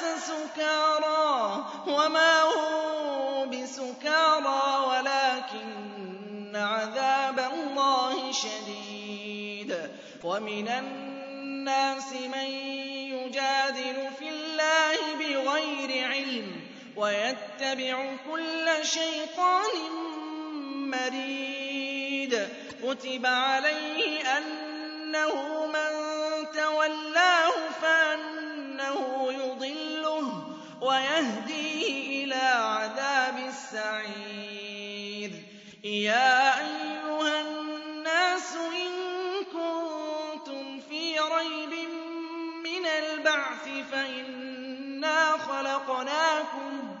الناس سكارى وما هم بسكارى ولكن عذاب الله شديد. ومن الناس من يجادل في الله بغير علم ويتبع كل شيطان مريد. كتب عليه أنه من تولاه فأنه ويهديه إلى عذاب السعير. يا أيها الناس إن كنتم في ريب من البعث فإنا خلقناكم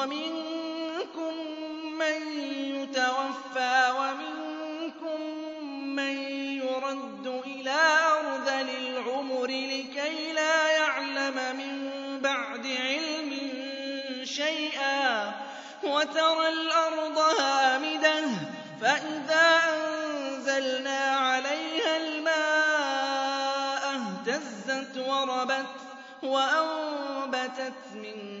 ومنكم من يتوفى ومنكم من يرد إلى أرذل العمر لكي لا يعلم من بعد علم شيئا وترى الأرض هامدة فإذا أنزلنا عليها الماء اهتزت وربت وأنبتت من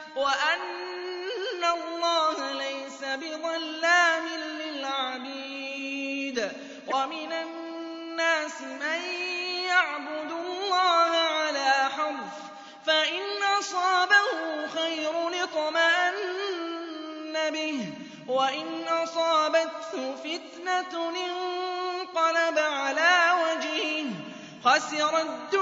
وأن الله ليس بظلام للعبيد. ومن الناس من يعبد الله على حرف فإن أصابه خير اطمأن به وإن أصابته فتنة انقلب على وجهه خسر الدنيا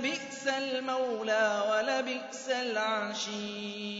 لبئس المولى ولبئس العشير.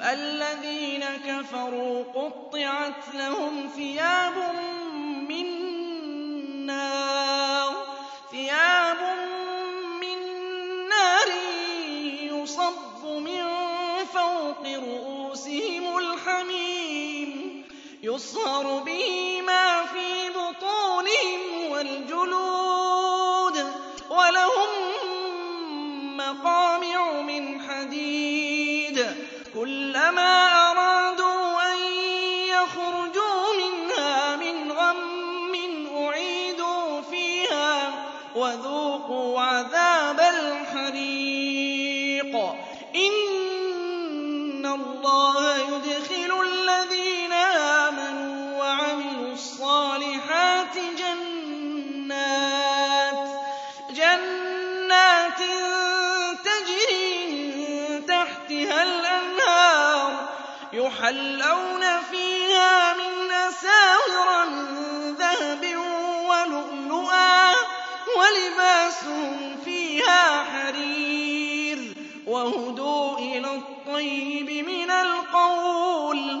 فَالَّذِينَ كَفَرُوا قُطِّعَتْ لَهُمْ ثِيَابٌ مِّن نَّارٍ يُصَبُّ مِن فَوْقِ رُءُوسِهِمُ الْحَمِيمُ يُصْهَرُ بِهِ مَا فِي بُطُونِهِمْ وَالْجُلُودُ ۖ كُلَّمَا يُحَلَّوْنَ فِيهَا مِنْ أَسَاوِرَ مِن ذَهَبٍ وَلُؤْلُؤًا ۖ وَلِبَاسُهُمْ فِيهَا حَرِيرٌ وَهُدُوا إِلَى الطَّيِّبِ مِنَ الْقَوْلِ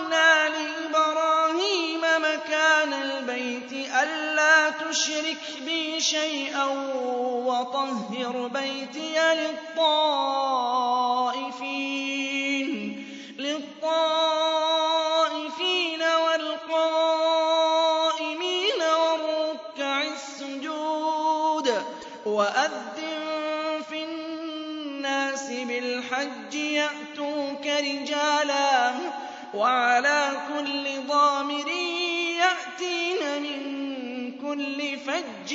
تُشْرِكْ بِي شَيْئًا وَطَهِّرْ بَيْتِيَ لِلطَّائِفِينَ.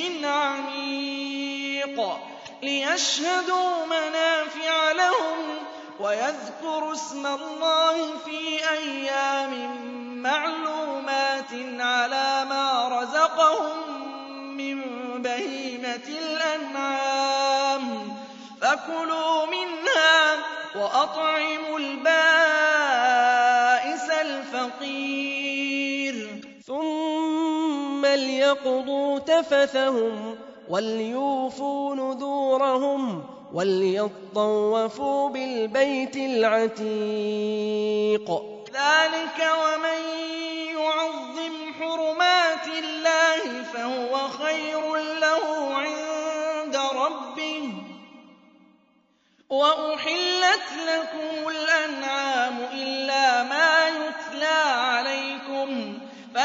فَجٍّ عَمِيقٍ لِّيَشْهَدُوا مَنَافِعَ لَهُمْ وَيَذْكُرُوا اسْمَ اللَّهِ فِي أَيَّامٍ مَّعْلُومَاتٍ عَلَىٰ مَا رَزَقَهُم مِّن بَهِيمَةِ الْأَنْعَامِ ۖ فَكُلُوا مِنْهَا وَأَطْعِمُوا الْبَائِسَ فليقضوا تفثهم وليوفوا نذورهم وليطوفوا بالبيت العتيق ذلك ومن يعظم حرمات الله فهو خير له عند ربه وأحلت لكم الأنعام إلا ما يتلى عليه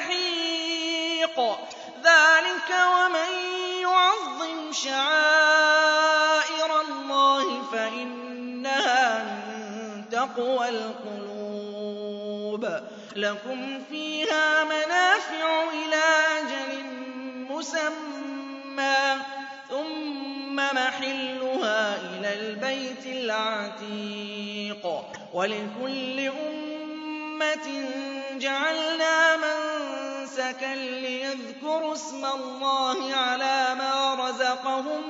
سَحِيقٍ ذَٰلِكَ وَمَن يُعَظِّمْ شَعَائِرَ اللَّهِ فَإِنَّهَا مِن تَقْوَى الْقُلُوبِ. لَكُمْ فِيهَا مَنَافِعُ إِلَىٰ أَجَلٍ مُّسَمًّى ثُمَّ مَحِلُّهَا إِلَى الْبَيْتِ الْعَتِيقِ. وَلِكُلِّ أُمَّةٍ جَعَلْنَا مَنسَكًا لِّيَذْكُرُوا اسْمَ اللَّهِ عَلَىٰ مَا رَزَقَهُم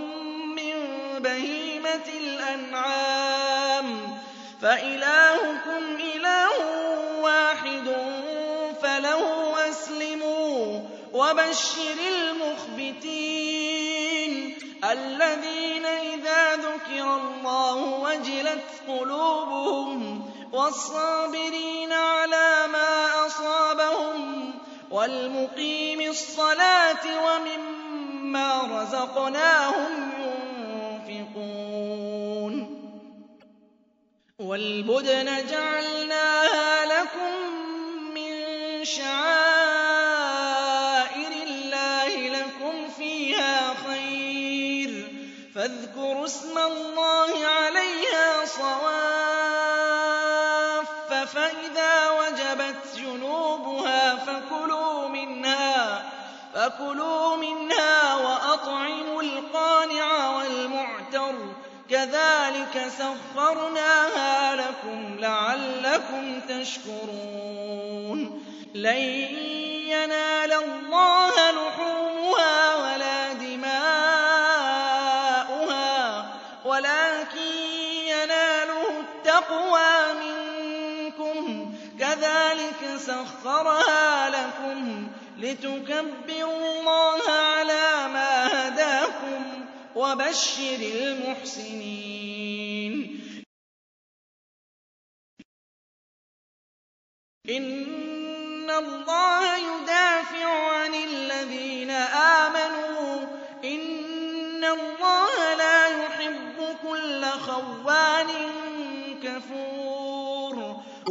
مِّن بَهِيمَةِ الْأَنْعَامِ فَإِلَٰهُكُمْ إِلَٰهٌ وَاحِدٌ فَلَهُ أَسْلِمُوا وَبَشِّرِ الْمُخْبِتِينَ الَّذِينَ إِذَا ذُكِرَ اللَّهُ وَجِلَتْ قُلُوبُهُمْ وَالصَّابِرِينَ عَلَىٰ مَا أَصَابَهُمْ وَالْمُقِيمِي الصَّلَاةِ وَمِمَّا رَزَقْنَاهُمْ يُنفِقُونَ. وَالْبُدْنَ جَعَلْنَاهَا لَكُم مِّن شَعَائِرِ اللَّهِ لَكُمْ فِيهَا خَيْرٌ ۖ. فاذكروا اسْمَ اللَّهِ عَلَيْهَا صَوَافَّ ۖ فَكُلُوا مِنْهَا وَأَطْعِمُوا الْقَانِعَ وَالْمُعْتَرَّ ۚ. كَذَٰلِكَ سَخَّرْنَاهَا لَكُمْ لَعَلَّكُمْ تَشْكُرُونَ. لَن يَنَالَ اللَّهَ لُحُومُهَا وَلَا دِمَاؤُهَا وَلَٰكِن يَنَالُهُ التَّقْوَىٰ مِنكُمْ ۚ. كَذَٰلِكَ سَخَّرَهَا لَكُمْ لِتُكَبِّرُوا اللَّهَ عَلَىٰ مَا هَدَاكُمْ ۗ وَبَشِّرِ الْمُحْسِنِينَ. إِنَّ اللَّهَ يُدَافِعُ عَنِ الَّذِينَ آمَنُوا ۗ. إِنَّ اللَّهَ لَا يُحِبُّ كُلَّ خَوَّانٍ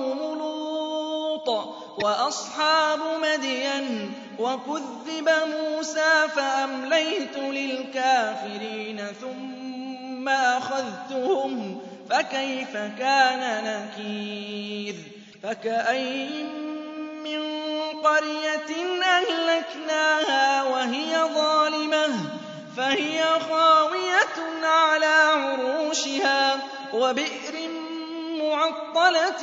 وَقَوْمُ لُوطٍ وَأَصْحَابُ مَدْيَنَ ۖ وَكُذِّبَ مُوسَىٰ فَأَمْلَيْتُ لِلْكَافِرِينَ ثُمَّ أَخَذْتُهُمْ ۖ فَكَيْفَ كَانَ نَكِيرِ فَكَأَيِّن مِّن قَرْيَةٍ أَهْلَكْنَاهَا وَهِيَ ظَالِمَةٌ فَهِيَ خَاوِيَةٌ عَلَىٰ عُرُوشِهَا وَبِئْرٍ مُّعَطَّلَةٍ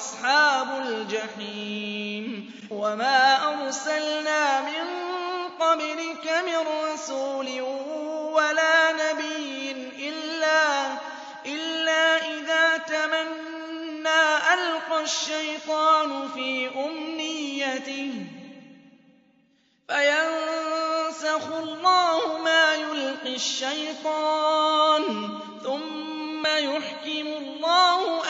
أَصْحَابُ الْجَحِيمِ وَمَا أَرْسَلْنَا مِن قَبْلِكَ مِن رَّسُولٍ وَلَا نَبِيٍّ إِلَّا إِذَا تَمَنَّىٰ أَلْقَى الشَّيْطَانُ فِي أُمْنِيَّتِهِ فَيَنسَخُ اللَّهُ مَا يُلْقِي الشَّيْطَانُ ثُمَّ يُحْكِمُ اللَّهُ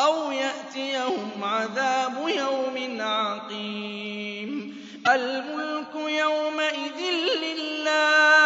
أَوْ يَأْتِيَهُمْ عَذَابُ يَوْمٍ عَقِيمٍ. الْمُلْكُ يَوْمَئِذٍ لِّلَّهِ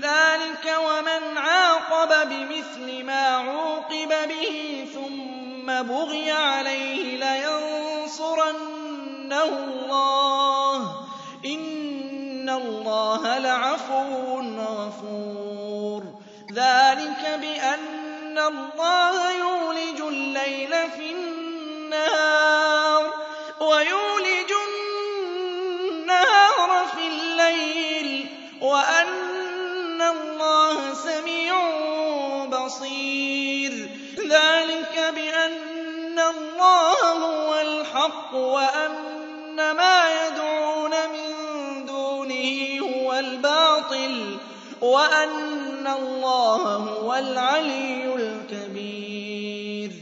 ذَٰلِكَ وَمَنْ عَاقَبَ بِمِثْلِ مَا عُوقِبَ بِهِ ثُمَّ بُغِيَ عَلَيْهِ لَيَنصُرَنَّهُ اللَّهُ ۗ إِنَّ اللَّهَ لَعَفُوٌّ غَفُورٌ. ذَٰلِكَ بِأَنَّ اللَّهَ يُولِجُ اللَّيْلَ فِي النَّهَارِ بَصِيرٌ. ذَٰلِكَ بِأَنَّ اللَّهَ هُوَ الْحَقُّ وَأَنَّ مَا يَدْعُونَ مِن دُونِهِ هُوَ الْبَاطِلُ وَأَنَّ اللَّهَ هُوَ الْعَلِيُّ الْكَبِيرُ.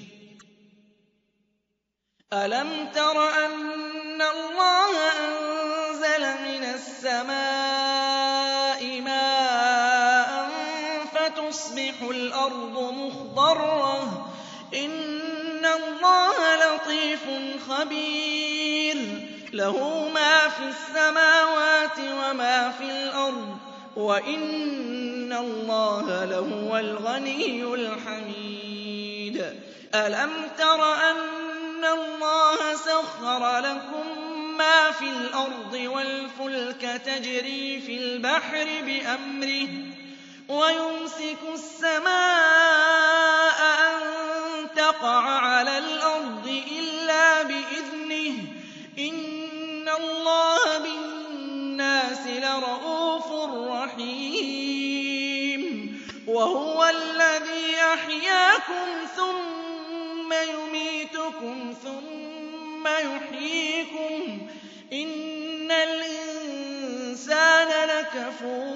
أَلَمْ تَرَ أَنَّ اللَّهَ مخضرة إن الله لطيف خبير. له ما في السماوات وما في الأرض. وإن الله لهو الغني الحميد. ألم تر أن الله سخر لكم ما في الأرض والفلك تجري في البحر بأمره؟ ويمسك السماء أن تقع على الأرض إلا بإذنه. إن الله بالناس لرءوف رحيم. وهو الذي أحياكم ثم يميتكم ثم يحييكم. إن الإنسان لكفور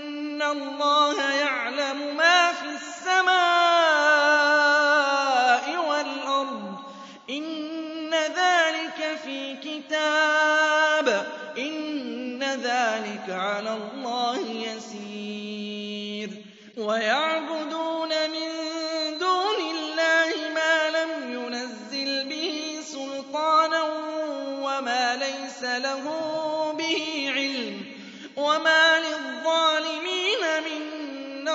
الله يعلم ما في السماء والأرض إن ذلك في كتاب إن ذلك على الله يسير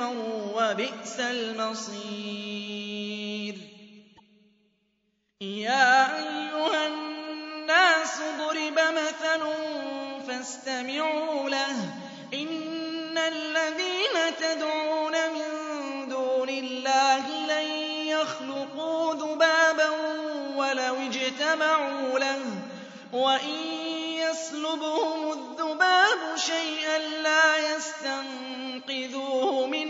كفروا وبئس المصير. يا أيها الناس ضرب مثل فاستمعوا له. إن الذين تدعون من دون الله لن يخلقوا ذبابا ولو اجتمعوا له. وإن يسلبهم الذباب شيئا لا يستنقذوه منه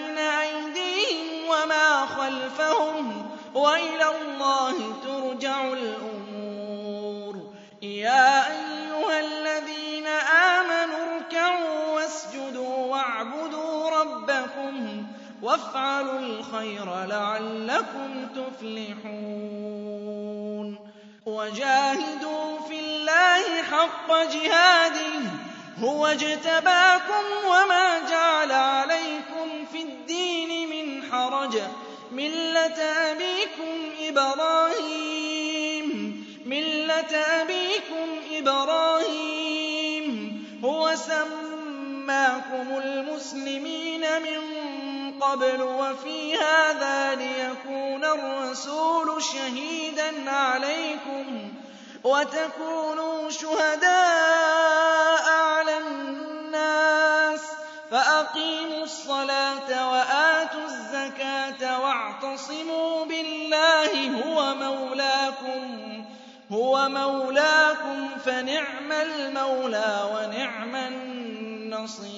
وما خلفهم وإلى الله ترجع الأمور. يا أيها الذين آمنوا اركعوا واسجدوا واعبدوا ربكم وافعلوا الخير لعلكم تفلحون. وجاهدوا في الله حق جهاده هو اجتباكم وما من حرج ملة أبيكم إبراهيم. ملة أبيكم إبراهيم. هو سماكم المسلمين من قبل وفي هذا ليكون الرسول شهيدا عليكم وتكونوا شهداء على الناس. فأقيموا الصلاة وآتوا واعتصموا بالله هو مولاكم هو مولاكم فنعم المولى ونعم النصير.